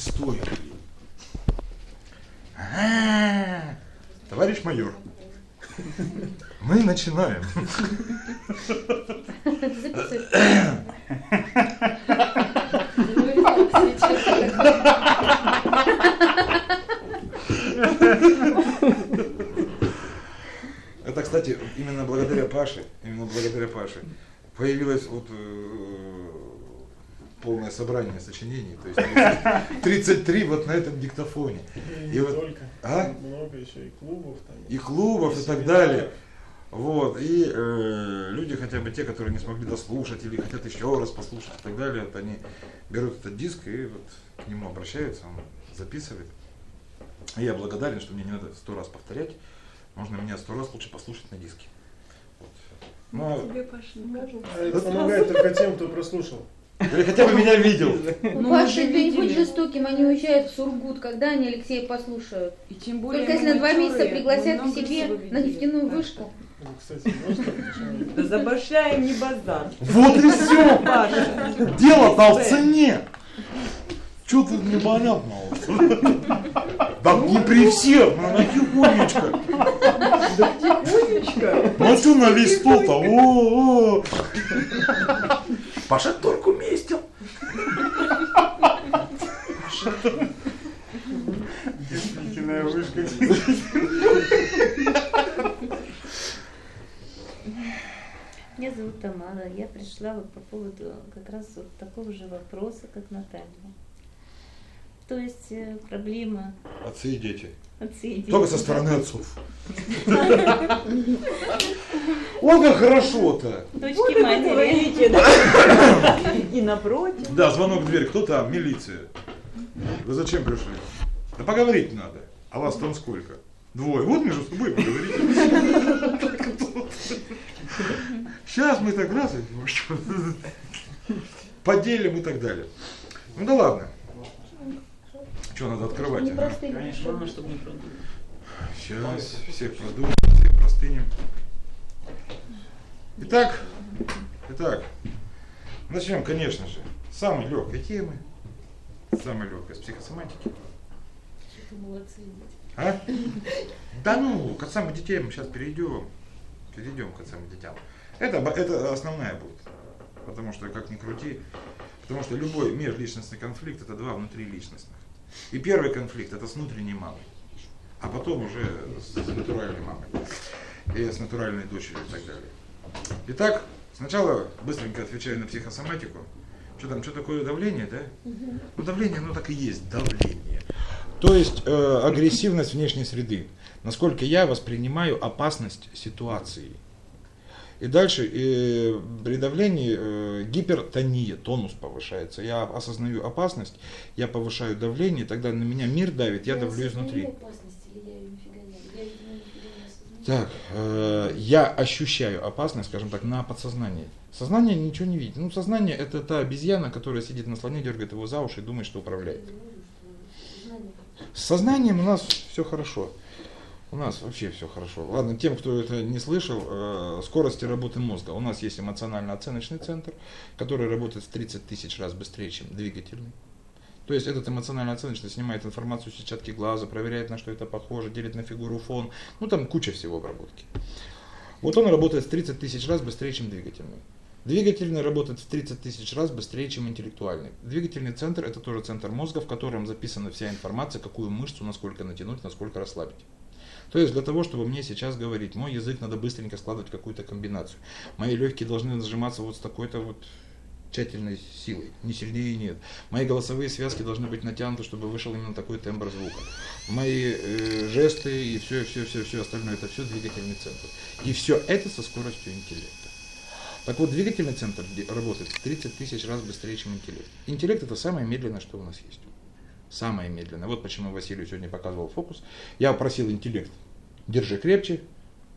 стоит. А, товарищ майор, мы начинаем. Это, кстати, именно благодаря Паше, именно благодаря Паше появилось вот э, полное собрание сочинений, то есть 33 вот на этом диктофоне. И, и вот, только, а? много еще и клубов там. И клубов и, и так далее. Вот, и э, люди, хотя бы те, которые не смогли дослушать или хотят еще раз послушать и так далее, вот они берут этот диск и вот к нему обращаются, он записывает. И я благодарен, что мне не надо сто раз повторять, можно меня сто раз лучше послушать на диске. Вот. Но, ну, Тебе, Паша, можно. А это помогает только тем, кто прослушал. Или хотя бы меня видел. Ну, Паша, ты не будь жестоким, они уезжают в Сургут, когда они Алексея послушают. И тем более Только если на два месяца пригласят к себе на нефтяную вышку. Кстати, Да забашляем не базар. Вот и все. Дело-то в цене. Что тут непонятного? Да не при всех, ну на тихонечко. Да тихонечко. Ну а что на весь стол-то? Паша только уместил. Действительная вышка. Меня зовут Тамара. Я пришла вот по поводу как раз вот такого же вопроса, как Наталья. То есть э, проблема... Отцы и дети. Отцы и дети. Только со стороны отцов. Ой, как хорошо-то. Дочки матери. И напротив. Да, звонок в дверь. Кто там? Милиция. Вы зачем пришли? Да поговорить надо. А вас там сколько? Двое. Вот между собой поговорите. Сейчас мы так раз поделим и так далее. Ну да ладно. Что надо открывать? Не? Конечно, главное, чтобы не продуть. Сейчас всех продуем, всех простынем. Итак, итак, начнем, конечно же, с самой легкой темы, самой легкой, с психосоматики. А? Да ну, к отцам и детей мы сейчас перейдем. Перейдем к отцам и детям. Это, это основная будет. Потому что, как ни крути, потому что любой межличностный конфликт это два внутриличностных. И первый конфликт это с внутренней мамой, а потом уже с натуральной мамой и с натуральной дочерью и так далее. Итак, сначала быстренько отвечаю на психосоматику. Что там, что такое давление, да? Ну давление, оно так и есть, давление. То есть э, агрессивность внешней среды. Насколько я воспринимаю опасность ситуации. И дальше э, при давлении э, гипертония, тонус повышается. Я осознаю опасность, я повышаю давление, тогда на меня мир давит, я, я давлю изнутри. Так, э, я ощущаю опасность, скажем так, на подсознании. Сознание ничего не видит. Ну, сознание это та обезьяна, которая сидит на слоне, дергает его за уши и думает, что управляет. С сознанием у нас все хорошо. У нас вообще все хорошо. Ладно, тем, кто это не слышал, э, скорости работы мозга. У нас есть эмоционально-оценочный центр, который работает в 30 тысяч раз быстрее, чем двигательный. То есть этот эмоционально-оценочный снимает информацию с сетчатки глаза, проверяет, на что это похоже, делит на фигуру фон. Ну там куча всего обработки. Вот он работает в 30 тысяч раз быстрее, чем двигательный. Двигательный работает в 30 тысяч раз быстрее, чем интеллектуальный. Двигательный центр это тоже центр мозга, в котором записана вся информация, какую мышцу, насколько натянуть, насколько расслабить. То есть для того, чтобы мне сейчас говорить, мой язык надо быстренько складывать какую-то комбинацию. Мои легкие должны сжиматься вот с такой-то вот тщательной силой, ни сильнее нет. Мои голосовые связки должны быть натянуты, чтобы вышел именно такой тембр звука. Мои э, жесты и все, все, все, все остальное, это все двигательный центр. И все это со скоростью интеллекта. Так вот, двигательный центр работает в 30 тысяч раз быстрее, чем интеллект. Интеллект это самое медленное, что у нас есть. Самое медленное. Вот почему Василию сегодня показывал фокус. Я просил интеллект, держи крепче,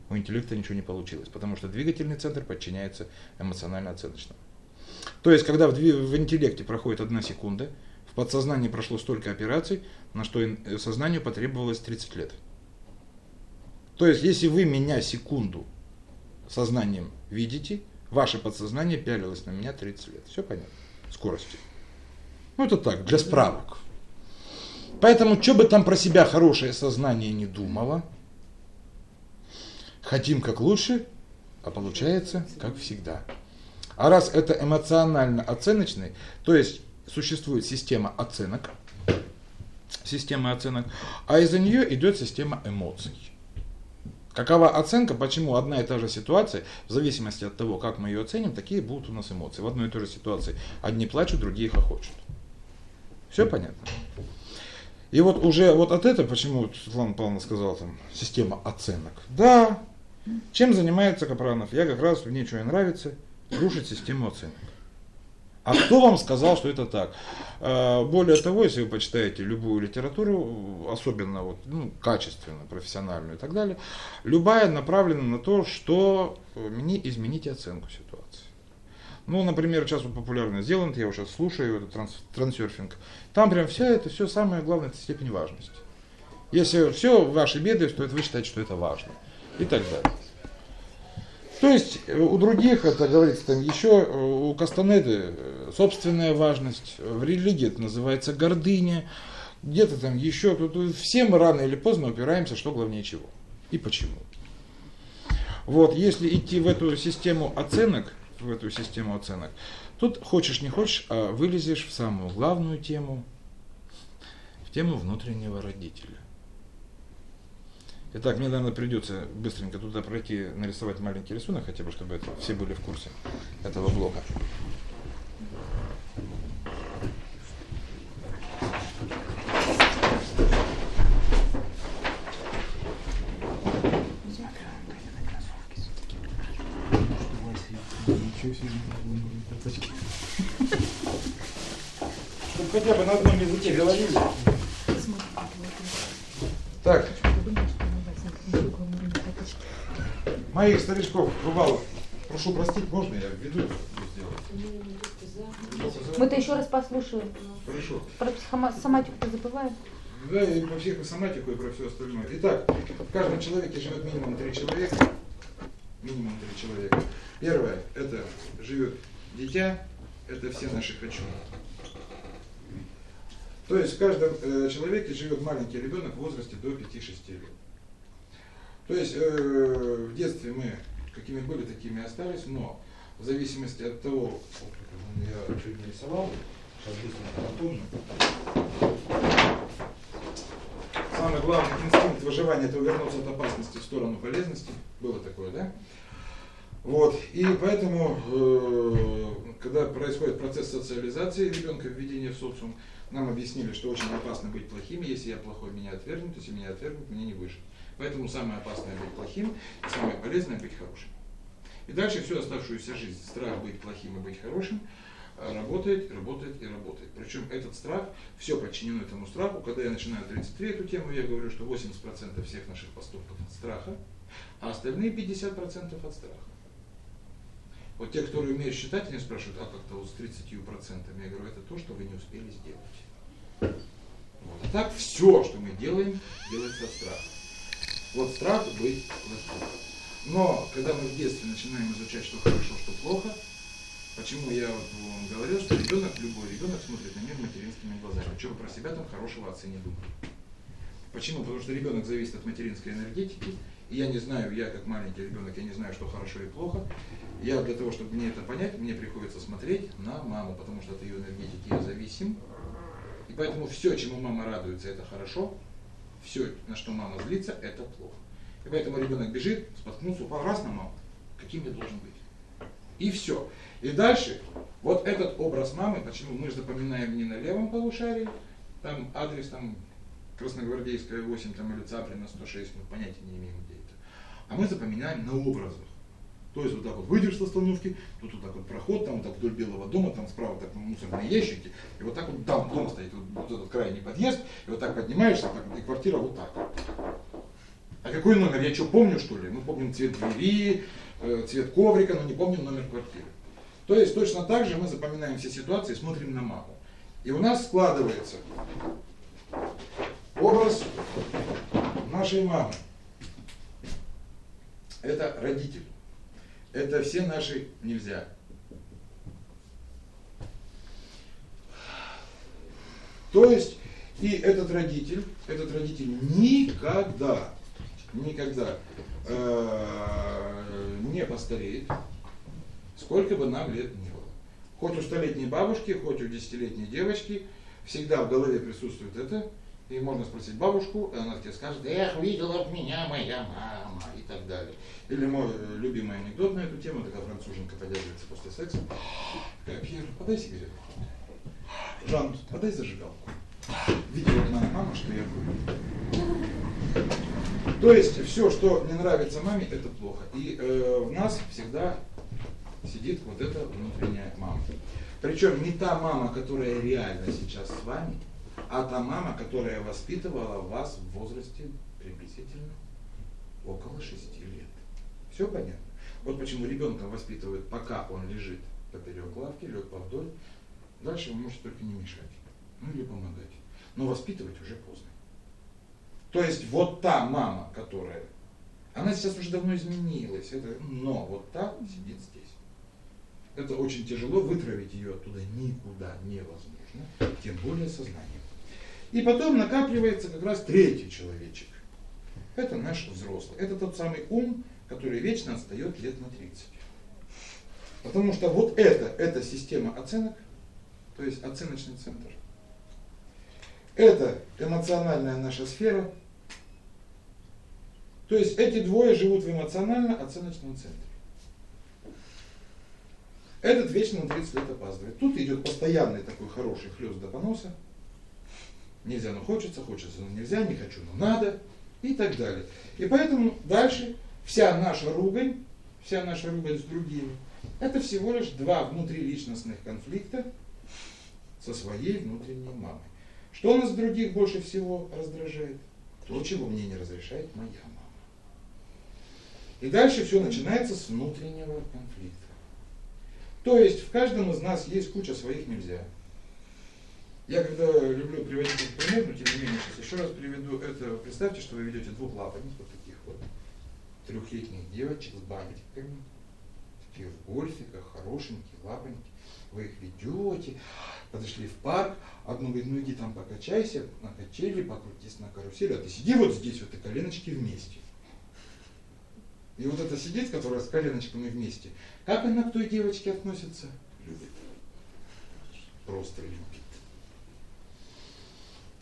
у интеллекта ничего не получилось, потому что двигательный центр подчиняется эмоционально-оценочному. То есть, когда в, в интеллекте проходит одна секунда, в подсознании прошло столько операций, на что э, сознанию потребовалось 30 лет. То есть, если вы меня секунду сознанием видите, ваше подсознание пялилось на меня 30 лет. Все понятно? Скорости. Ну, это так, для справок. Поэтому, что бы там про себя хорошее сознание не думало, хотим как лучше, а получается как всегда. А раз это эмоционально оценочный, то есть существует система оценок, система оценок, а из-за нее идет система эмоций. Какова оценка, почему одна и та же ситуация, в зависимости от того, как мы ее оценим, такие будут у нас эмоции. В одной и той же ситуации одни плачут, другие хохочут. Все понятно? И вот уже вот от этого, почему Светлана Павловна сказала там, система оценок. Да, чем занимается Капранов? Я как раз, мне что нравится, рушить систему оценок. А кто вам сказал, что это так? А, более того, если вы почитаете любую литературу, особенно вот, ну, качественную, профессиональную и так далее, любая направлена на то, что мне изменить оценку ситуации. Ну, например, сейчас вот популярно сделан, я его сейчас слушаю, это транс, трансерфинг. Там прям все это, все самое главное, это степень важности. Если все ваши беды, то это вы считаете, что это важно. И так далее. То есть э, у других, это говорится там еще, э, у Кастанеды э, собственная важность, в религии это называется гордыня, где-то там еще, все мы рано или поздно упираемся, что главнее чего и почему. Вот, если идти в эту систему оценок, в эту систему оценок, тут хочешь не хочешь, а вылезешь в самую главную тему, в тему внутреннего родителя. Итак, мне, наверное, придется быстренько туда пройти, нарисовать маленький рисунок, хотя бы, чтобы это, все были в курсе этого блока. Старичков, бывало, прошу простить, можно я веду сделать? Мы-то еще раз послушаем. Хорошо. Про психосоматику забываем. Да, и про психосоматику, и про все остальное. Итак, в каждом человеке живет минимум три человека. Минимум три человека. Первое, это живет дитя, это все наши хочу. То есть в каждом э, человеке живет маленький ребенок в возрасте до 5-6 лет. То есть э, в детстве мы какими были, такими остались, но в зависимости от того, я чуть не рисовал, сейчас быстро напомню. Самый главный инстинкт выживания это увернуться от опасности в сторону полезности. Было такое, да? Вот. И поэтому, э, когда происходит процесс социализации ребенка, введения в социум, нам объяснили, что очень опасно быть плохими, если я плохой, меня отвергнут, если меня отвергнут, меня не выжить. Поэтому самое опасное быть плохим, самое полезное быть хорошим. И дальше всю оставшуюся жизнь страх быть плохим и быть хорошим э, работает, работает и работает. Причем этот страх, все подчинено этому страху. Когда я начинаю 33 эту тему, я говорю, что 80% всех наших поступков от страха, а остальные 50% от страха. Вот те, которые умеют считать, они спрашивают, а как-то вот с 30%. Я говорю, это то, что вы не успели сделать. Вот. А так все, что мы делаем, делается от страха. Вот страх быть доступным. Но когда мы в детстве начинаем изучать, что хорошо, что плохо, почему я вот вам говорил, что ребенок, любой ребенок смотрит на мир материнскими глазами. Вы про себя там хорошего отца не думаете. Почему? Потому что ребенок зависит от материнской энергетики, и я не знаю, я как маленький ребенок, я не знаю, что хорошо и плохо. Я для того, чтобы мне это понять, мне приходится смотреть на маму, потому что от ее энергетики я зависим. И поэтому все, чему мама радуется, это хорошо, все, на что мама злится, это плохо. И поэтому ребенок бежит, споткнулся, упал раз на маму. Каким я должен быть? И все. И дальше, вот этот образ мамы, почему мы же запоминаем не на левом полушарии, там адрес там Красногвардейская 8 там, или Цаплина 106, мы понятия не имеем где это. А мы запоминаем на образах. То есть вот так вот выйдешь с остановки, тут вот так вот проход, там вот так вдоль Белого дома, там справа так мусорные ящики, и вот так вот там дом стоит, вот, вот этот крайний подъезд, и вот так поднимаешься, так, и квартира вот так. А какой номер? Я что, помню что ли? Мы помним цвет двери, э, цвет коврика, но не помним номер квартиры. То есть точно так же мы запоминаем все ситуации, смотрим на маму. И у нас складывается образ нашей мамы. Это родитель это все наши нельзя. То есть, И этот родитель, этот родитель никогда, никогда э, не постареет, сколько бы нам лет ни было. Хоть у столетней бабушки, хоть у десятилетней девочки, всегда в голове присутствует это, и можно спросить бабушку, и она тебе скажет, эх, видела в меня моя мама, и так далее. Или мой любимый анекдот на эту тему, такая француженка поддерживается после секса. Такая, Пьер, подай сигарету. Жан, подай зажигалку. Видела моя мама, что я курю. То есть все, что не нравится маме, это плохо. И э, в нас всегда сидит вот эта внутренняя мама. Причем не та мама, которая реально сейчас с вами, а та мама, которая воспитывала вас в возрасте приблизительно около 6 лет. Все понятно? Вот почему ребенка воспитывают, пока он лежит поперек лавки, лег повдоль. Дальше вы можете только не мешать, ну или помогать. Но воспитывать уже поздно. То есть вот та мама, которая, она сейчас уже давно изменилась, это, но вот та сидит здесь. Это очень тяжело, вытравить ее оттуда никуда невозможно, тем более сознанием. И потом накапливается как раз третий человечек. Это наш взрослый. Это тот самый ум, который вечно отстает лет на 30. Потому что вот это, это система оценок, то есть оценочный центр. Это эмоциональная наша сфера. То есть эти двое живут в эмоционально-оценочном центре. Этот вечно на 30 лет опаздывает. Тут идет постоянный такой хороший хлест до поноса. Нельзя, но хочется, хочется, но нельзя, не хочу, но надо и так далее. И поэтому дальше вся наша ругань, вся наша ругань с другими, это всего лишь два внутриличностных конфликта со своей внутренней мамой. Что нас других больше всего раздражает? То, чего мне не разрешает моя мама. И дальше все начинается с внутреннего конфликта. То есть в каждом из нас есть куча своих нельзя. Я когда люблю приводить этот пример, но тем не менее, сейчас еще раз приведу это. Представьте, что вы ведете двух лапаниц, вот таких вот трехлетних девочек с бантиками, такие в гольфиках, хорошенькие, лапоньки. Вы их ведете, подошли в парк, одну говорит, ну иди там покачайся, на качели, покрутись на карусели, а ты сиди вот здесь, вот и коленочки вместе. И вот эта сидит, которая с коленочками вместе, как она к той девочке относится? Любит. Просто любит.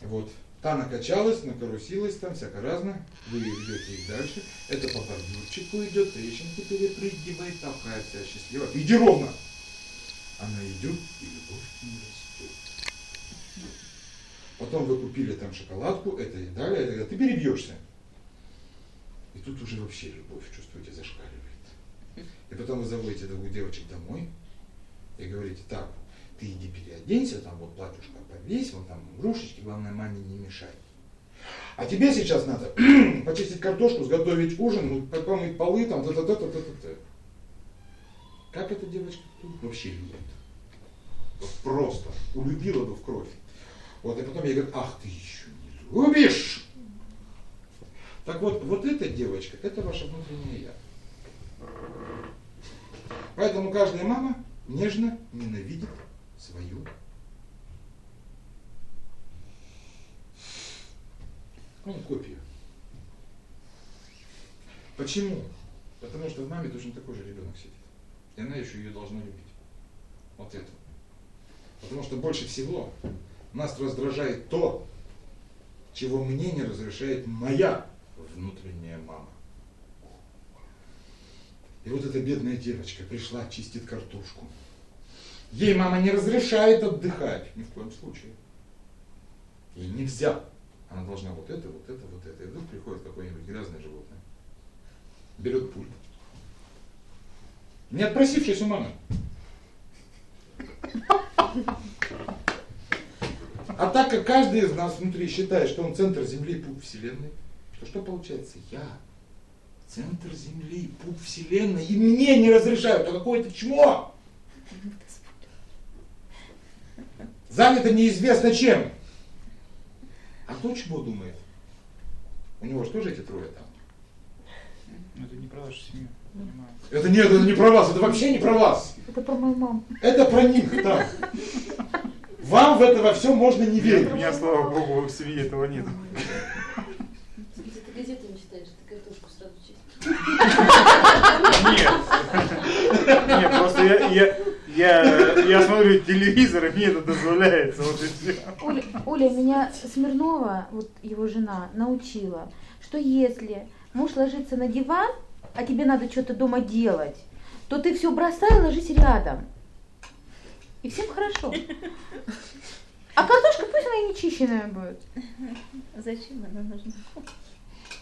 Вот. Та накачалась, накорусилась там, всяко разно. Вы ведете их дальше. Это по бордюрчику идет, трещинки перепрыгивает, такая вся счастливая. Иди ровно! Она идет, и любовь не растет. Потом вы купили там шоколадку, это и далее, это, ты перебьешься. И тут уже вообще любовь, чувствуете, зашкаливает. И потом вы заводите двух девочек домой и говорите, так, ты иди переоденься, там вот платьюшко повесь, вот там игрушечки, главное, маме не мешай. А тебе сейчас надо почистить картошку, сготовить ужин, ну, помыть полы, там, та та та та та та Как эта девочка вообще любит? Вот просто. Улюбила бы в кровь. Вот, и потом я говорю, ах, ты еще не любишь. Так вот, вот эта девочка, это ваша внутренняя я. Поэтому каждая мама нежно ненавидит свою ну, копию. Почему? Потому что в маме точно такой же ребенок сидит. И она еще ее должна любить. Вот это. Потому что больше всего нас раздражает то, чего мне не разрешает моя внутренняя мама. И вот эта бедная девочка пришла, чистит картошку. Ей мама не разрешает отдыхать, ни в коем случае. Ей нельзя. Она должна вот это, вот это, вот это. И вдруг приходит какое-нибудь грязное животное. Берет пульт. Не отпросившись у мамы. А так как каждый из нас внутри считает, что он центр Земли, пуп Вселенной, то что получается? Я центр Земли, пуп Вселенной, и мне не разрешают, а какое-то чмо! Занято неизвестно чем. А кто чего думает? У него же тоже эти трое там. Ну, это не про вашу семью, понимаю. Это нет, это не про вас, это вообще не про вас. Это про мою маму. Это про них там. Вам в это во все можно не верить. У меня, слава богу, в семье этого нет. Если ты газеты не читаешь, ты картошку сразу чистишь. Нет. Нет, просто я, я, я, смотрю телевизор, и мне это дозволяется. Вот и все. Оля, Оля, меня Смирнова, вот его жена, научила, что если муж ложится на диван, а тебе надо что-то дома делать, то ты все бросай ложись рядом. И всем хорошо. А картошка пусть она и не чищенная будет. Зачем она нужна?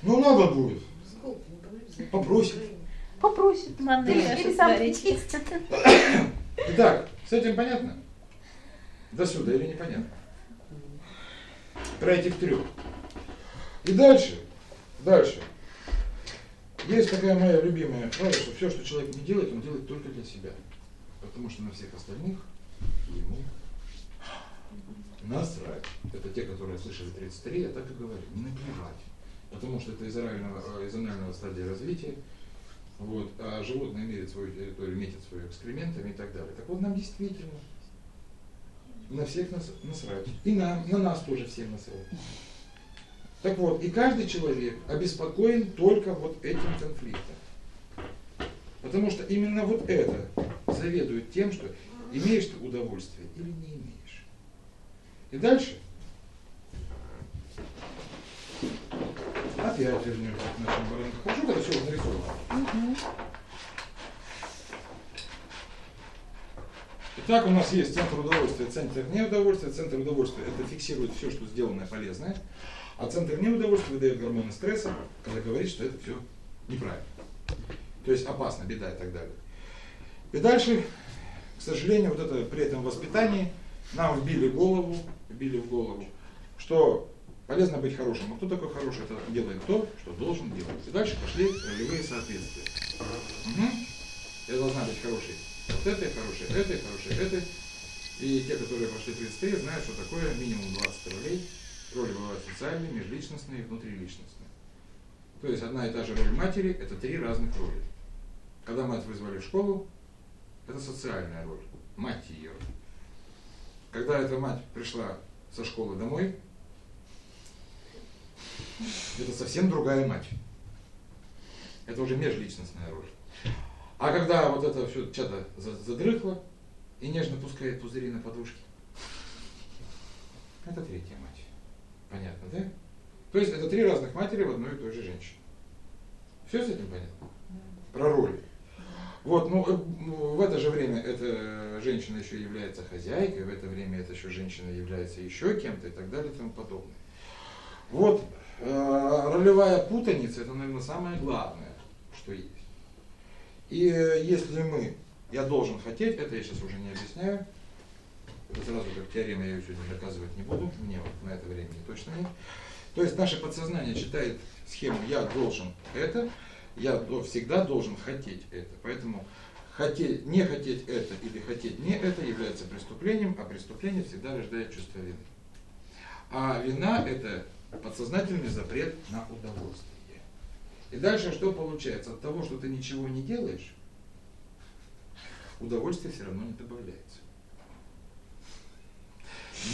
Ну надо будет. Попросит. Попросит. Манная Или сам. Итак, с этим понятно? До сюда или непонятно? Про этих трех. И дальше, дальше. Есть такая моя любимая фраза, что все, что человек не делает, он делает только для себя. Потому что на всех остальных ему насрать. Это те, которые слышали 33, я так и говорю, не наплевать. Потому что это из анального, э, из анального стадии развития. Вот, а животные меряют свою территорию, метят свою экскрементами и так далее. Так вот нам действительно на всех нас, насрать. И нам, на нас тоже всем насрать. Так вот, и каждый человек обеспокоен только вот этим конфликтом. Потому что именно вот это заведует тем, что имеешь ты удовольствие или не имеешь. И дальше опять вернемся к нашим воронкам. Хорошо, когда все нарисовано. Итак, у нас есть центр удовольствия, центр неудовольствия. Центр удовольствия это фиксирует все, что сделанное полезное. А центр неудовольствия выдает гормоны стресса, когда говорит, что это все неправильно. То есть опасно, беда и так далее. И дальше, к сожалению, вот это при этом воспитании нам вбили голову, вбили в голову, что полезно быть хорошим. А кто такой хороший? Это делает то, что должен делать. И дальше пошли ролевые соответствия. Угу. Я должна быть хорошей вот этой, хорошей этой, хорошей этой. И те, которые прошли 33, знают, что такое минимум 20 ролей. Роли бывают социальные, межличностные и внутриличностные. То есть одна и та же роль матери – это три разных роли. Когда мать вызвали в школу, это социальная роль, мать ее. Когда эта мать пришла со школы домой, это совсем другая мать. Это уже межличностная роль. А когда вот это все что-то задрыхло и нежно пускает пузыри на подушке, это третья мать. Понятно, да? То есть это три разных матери в одной и той же женщине. Все с этим понятно? Про роли. Вот, ну, в это же время эта женщина еще является хозяйкой, в это время эта еще женщина является еще кем-то и так далее и тому подобное. Вот, э, ролевая путаница, это, наверное, самое главное, что есть. И э, если мы, я должен хотеть, это я сейчас уже не объясняю, это сразу как теорема, я ее сегодня доказывать не буду, мне вот на это времени точно нет. То есть наше подсознание читает схему «я должен это», я всегда должен хотеть это. Поэтому хотеть, не хотеть это или хотеть не это является преступлением, а преступление всегда рождает чувство вины. А вина – это подсознательный запрет на удовольствие. И дальше что получается? От того, что ты ничего не делаешь, удовольствие все равно не добавляется.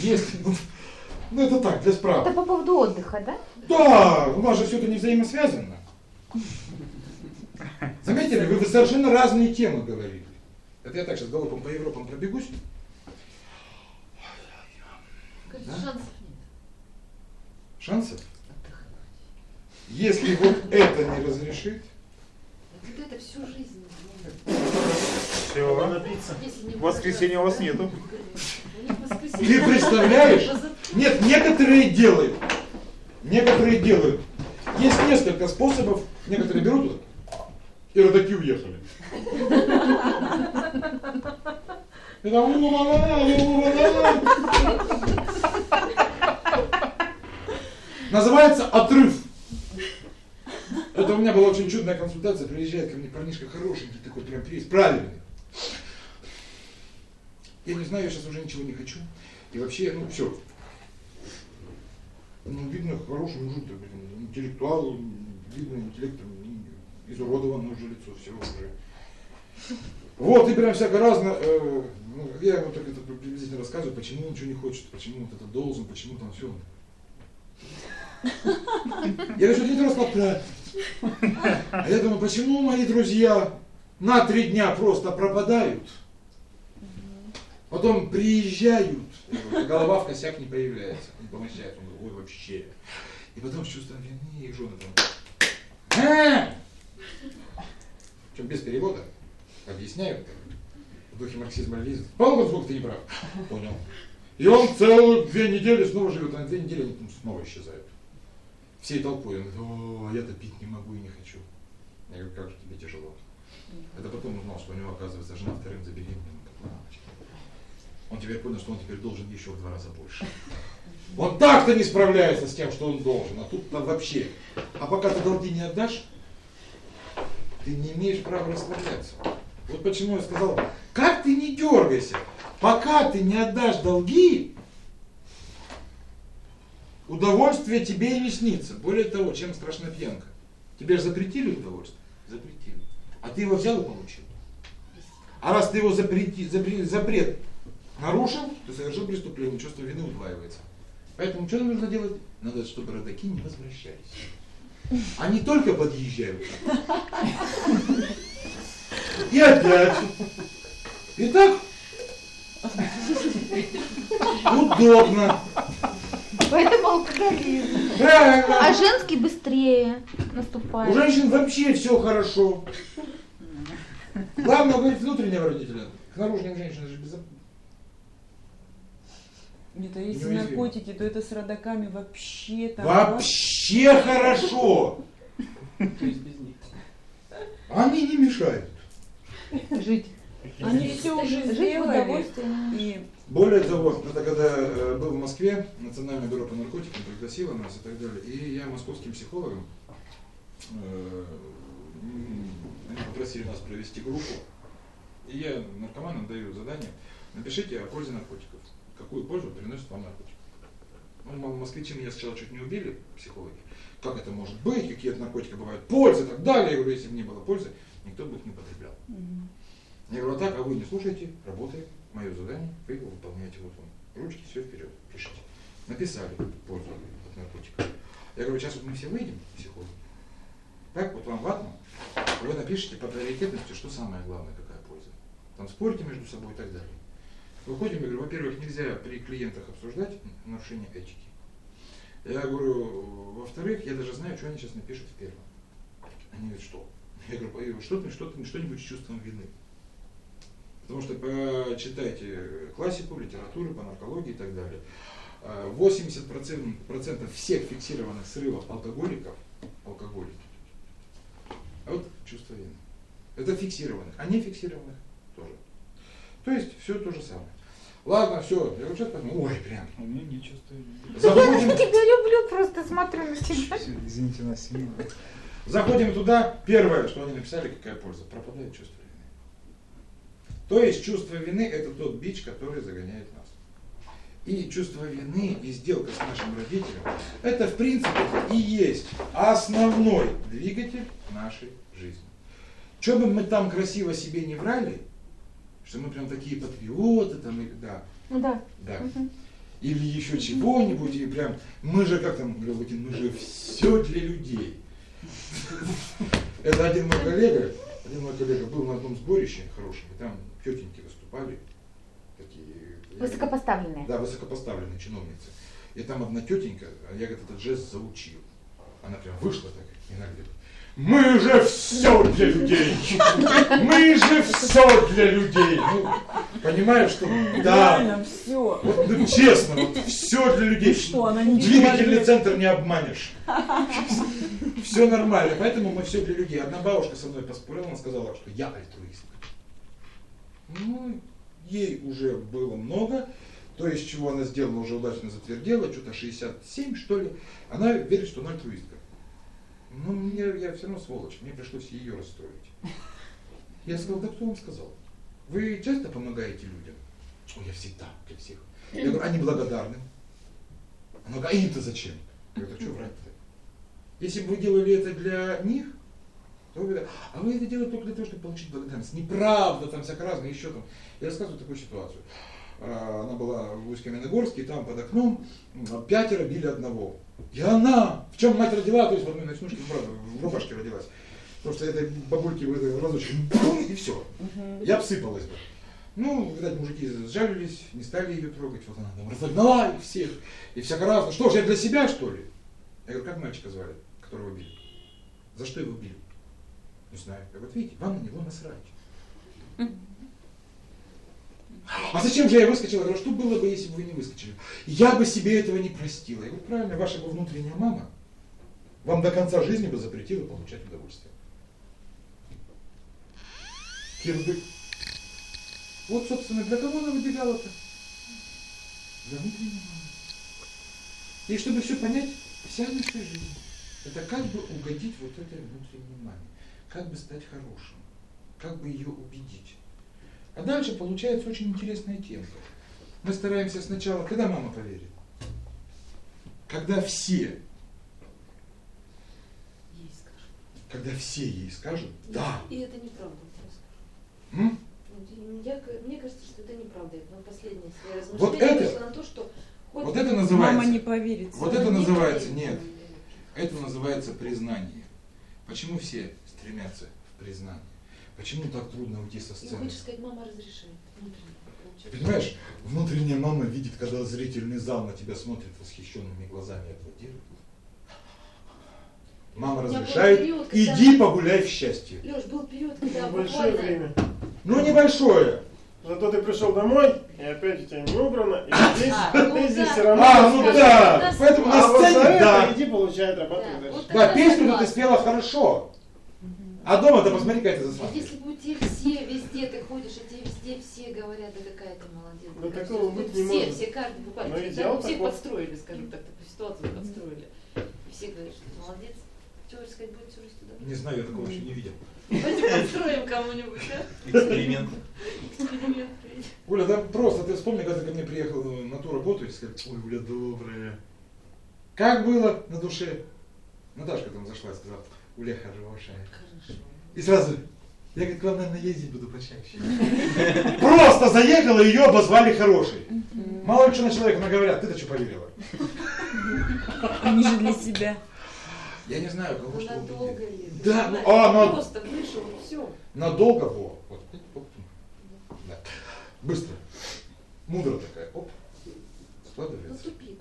Если, ну, ну это так, для справки. Это по поводу отдыха, да? Да, у вас же все это не взаимосвязано. Заметили, вы, совершенно разные темы говорили. Это я так сейчас галопом по Европам пробегусь. Да? Шансов? Если вот это не разрешит, Вот это всю жизнь. Все. Если не В воскресенье у вас нету. Ты представляешь? Нет, некоторые делают. Некоторые делают. Есть несколько способов. Некоторые берут вот и родаки уехали. Это Называется отрыв. Это у меня была очень чудная консультация. Приезжает ко мне парнишка хорошенький, такой прям весь правильный. Я не знаю, я сейчас уже ничего не хочу. И вообще, ну все. Ну, видно, хороший мужик, интеллектуал, видно, интеллект изуродовано уже лицо, все уже. Вот, и прям всяко разно, э, Ну, я ему только это приблизительно рассказываю, почему он ничего не хочет, почему вот это должен, почему там все. Я что один раз поправить. А я думаю, почему мои друзья на три дня просто пропадают, потом приезжают, голова в косяк не появляется, не помощает. Он говорит, ой, вообще. И потом с чувством вины их жены там. «А!» Причем без перевода. Объясняют в духе марксизма-ленизма. Понял, сколько ты не прав? Понял. И он целую две недели снова живет, а две недели они снова исчезают. Всей толпой. Он говорит, о, я-то пить не могу и не хочу. Я говорю, как же тебе тяжело. Это потом узнал, что у него, оказывается, жена вторым забеременела. Он теперь понял, что он теперь должен еще в два раза больше. Он так-то не справляется с тем, что он должен, а тут там вообще. А пока ты долги не отдашь, ты не имеешь права расслабляться. Вот почему я сказал, как ты не дергайся, пока ты не отдашь долги, удовольствие тебе и не снится. Более того, чем страшна пьянка. Тебе же запретили удовольствие? Запретили. А ты его взял и получил. А раз ты его запрети, запре, запрет нарушил, ты совершил преступление, чувство вины удваивается. Поэтому что нужно делать? Надо, чтобы родаки не возвращались. Они только подъезжают. И опять. И так удобно. Поэтому алкоголизм. Правильно. А женский быстрее У наступает. женщин вообще все хорошо. Главное, говорит, внутреннего родителя. К наружным женщинам же безопасно. Нет, а если Неуязвимо. наркотики, то это с родаками вообще там... Вообще хорошо. То есть без них. Они не мешают. Жить. Они все уже сделали. И Более того, это когда э, был в Москве, Национальное бюро по наркотикам пригласило нас и так далее, и я московским психологам, э, они попросили нас провести группу, и я наркоманам даю задание, напишите о пользе наркотиков, какую пользу приносит вам наркотик. Ну, москвичи меня сначала чуть не убили, психологи, как это может быть, какие от наркотика бывают? Пользы и так далее, я говорю, если бы не было пользы, никто бы их не употреблял. Я говорю, а так, а вы не слушайте, работаем, мое задание, вы его выполняете, вот он, ручки, все вперед, пишите. Написали пользу от наркотика. Я говорю, сейчас вот мы все выйдем, психологи, так, вот вам ватно, вы напишите по приоритетности, что самое главное, какая польза. Там спорите между собой и так далее. Выходим, я говорю, во-первых, нельзя при клиентах обсуждать нарушение этики. Я говорю, во-вторых, я даже знаю, что они сейчас напишут в первом. Они говорят, что? Я говорю, что-то, что-то, что-нибудь с чувством вины. Потому что почитайте классику, литературу по наркологии и так далее. А 80% процентов всех фиксированных срывов алкоголиков алкоголики. А вот чувство вины. Это фиксированных, а не фиксированных тоже. То есть все то же самое. Ладно, все, я говорю, сейчас пойму. Ой, прям. У меня не чувствую. Заходим, Я тебя люблю, просто смотрю на тебя. Извините, нас семья. заходим туда, первое, что они написали, какая польза. Пропадает чувство. То есть чувство вины это тот бич, который загоняет нас. И чувство вины и сделка с нашим родителем, это в принципе и есть основной двигатель нашей жизни. Что бы мы там красиво себе не врали, что мы прям такие патриоты, там, и, да, Ну да. да. Мгм. Или еще чего-нибудь, и прям, мы же, как там, Галутин, мы же все для людей. Это один мой коллега, один мой коллега был на одном сборище хорошем, и там тетеньки выступали, такие... я Высокопоставленные. Да, высокопоставленные чиновницы. И там одна тетенька, я говорит, этот жест заучил. Она прям вышла так и она говорит, мы же все для людей! Мы же все для людей! Ну, понимаешь, что да, реально все. вот, ну, честно, вот все для людей. И что, она не Двигательный центр не обманешь. Все нормально, поэтому мы все для людей. Одна бабушка со мной поспорила, она сказала, что я альтруист. Ну, ей уже было много, то есть чего она сделала, уже удачно затвердела, что-то 67, что ли. Она верит, что она альтруистка. Ну, мне, я все равно сволочь, мне пришлось ее расстроить. Я сказал, да кто вам сказал? Вы часто помогаете людям? Ой, я всегда для всех. Я говорю, они благодарны. Она говорит, а им-то зачем? Я говорю, а что врать-то? Если бы вы делали это для них, А вы это делаете только для того, чтобы получить благодарность. Неправда, там всяко разное, еще там. Я рассказываю такую ситуацию. А, Она была в Усть-Каменогорске, там под окном м, пятеро били одного. И она, в чем мать родила, то есть в одной ночнушке в рубашке родилась. Потому что этой бабульки в этой разочек, и все. Я обсыпалась бы. Ну, видать, мужики сжалились, не стали ее трогать. Вот она там разогнала их всех. И всяко разно. Что ж, я для себя, что ли? Я говорю, как мальчика звали, которого били? За что его били? Не знаю. Вот видите, вам на него насрать. А зачем же я выскочила? Я говорю, что было бы, если бы вы не выскочили? Я бы себе этого не простила. Я говорю, правильно, ваша бы внутренняя мама вам до конца жизни бы запретила получать удовольствие. Кирдык. Вот, собственно, для кого она выбегала-то? Для внутренней мамы. И чтобы все понять, вся наша жизнь, это как бы угодить вот этой внутренней маме, как бы стать хорошим, как бы ее убедить. А дальше получается очень интересная тема. Мы стараемся сначала, когда мама поверит? Когда все, Ей скажу. когда все ей скажут, да. И это неправда, я скажу. М? Я, мне кажется, что это неправда. Это последнее свое Вот размышление это- вышло на то, что хоть Вот это называется. Мама не поверит. Вот это не называется, поверит. нет. Это называется признание. Почему все стремятся в признание? Почему так трудно уйти со И сцены? хочешь сказать, мама разрешает. Внутренне. Понимаешь, внутренняя мама видит, когда зрительный зал на тебя смотрит восхищенными глазами и аплодирует. Мама разрешает, период, когда- иди погуляй в счастье. Леш, был период, когда Большое буквально... время. Ну небольшое. Зато ты пришел домой, и опять у тебя не убрано, и здесь, А, ты ну здесь да. все равно А, ну да. Да, Поэтому А на вот за сцене, это да. иди получай, отрабатывай Да, дальше. вот Да, песню ты спела хорошо. А дома-то посмотри, какая ты засланка. Если бы у тебя все, везде ты ходишь, и тебе везде все говорят, да какая ты молодец. Какая такого быть все, не может. все, каждый буквально. Но все, идеал всех подстроили, скажем так, такую ситуацию подстроили. И все говорят, что ты молодец. Что вы сказать, будет всю жизнь туда? Не знаю, я такого еще не видел. Пойдем подстроим кому-нибудь, да? Эксперимент. Эксперимент. Оля, да просто ты вспомни, когда ты ко мне приехал на ту работу и сказал, ой, Оля добрая. Как было на душе? Наташка там зашла и сказала, Оля хорошая. Хорошо. И сразу, я говорит, к вам, наверное, ездить буду почаще. Просто заехала, ее обозвали хорошей. Мало ли что на человека наговорят, ты-то что поверила? Они же для себя. Я не знаю, кого Ну, что ли? Да, ну, а, ну, Просто вышел, и все. Надолго, во. Вот. Оп. Да. Быстро. Мудро такая. Оп. Ну, Складывается. тупик.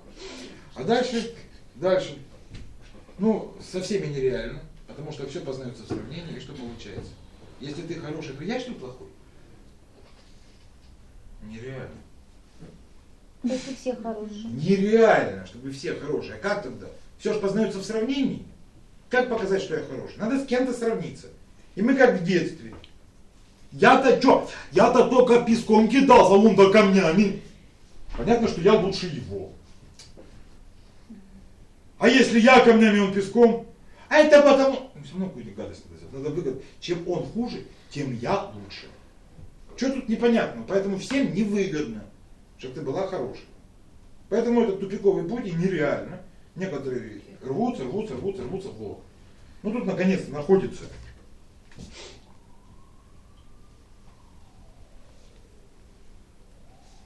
А дальше, дальше. Ну, со всеми нереально, потому что все познается в сравнении, и что получается. Если ты хороший, ли плохой? Нереально. Если все хорошие. Нереально, чтобы все хорошие. А как тогда? Все же познается в сравнении. Как показать, что я хороший? Надо с кем-то сравниться. И мы как в детстве. Я-то что? Я-то только песком кидался, а он-то камнями. Понятно, что я лучше его. А если я камнями, он песком? А это потому... Ну, все равно какую-то гадость надо сделать. Надо выгодно. Чем он хуже, тем я лучше. Что тут непонятно? Поэтому всем невыгодно, чтобы ты была хорошей. Поэтому этот тупиковый путь и нереально. Некоторые рвутся, рвутся, рвутся, рвутся в лоб. Ну тут наконец-то находится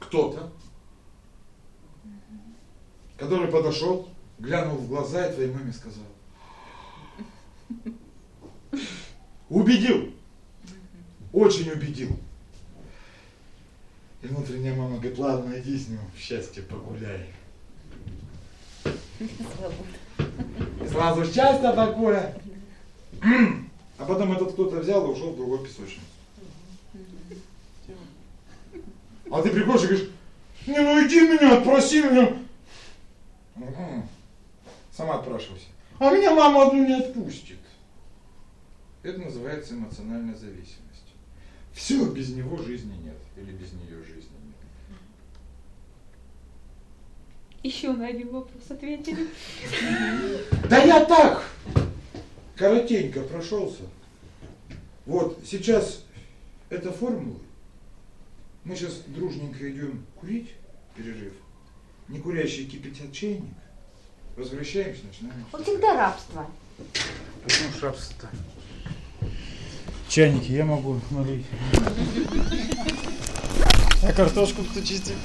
кто-то, который подошел, глянул в глаза и твоей маме сказал. Убедил. Очень убедил. И внутренняя мама говорит, ладно, иди с ним в счастье погуляй. И сразу счастье такое. А потом этот кто-то взял и ушел в другой песочницу. А ты приходишь и говоришь, не, ну иди меня, отпроси меня. Сама отпрашивайся. А меня мама одну не отпустит. Это называется эмоциональная зависимость. Все, без него жизни нет. Или без нее жизни нет. Еще на один вопрос ответили. Да я так, коротенько прошелся. Вот, сейчас это формулы. Мы сейчас дружненько идем курить, перерыв. Некурящий кипятят чайник. Возвращаемся, начинаем. Вот всегда рабство. Почему шапство-то? Чайники я могу налить. А картошку кто чистит?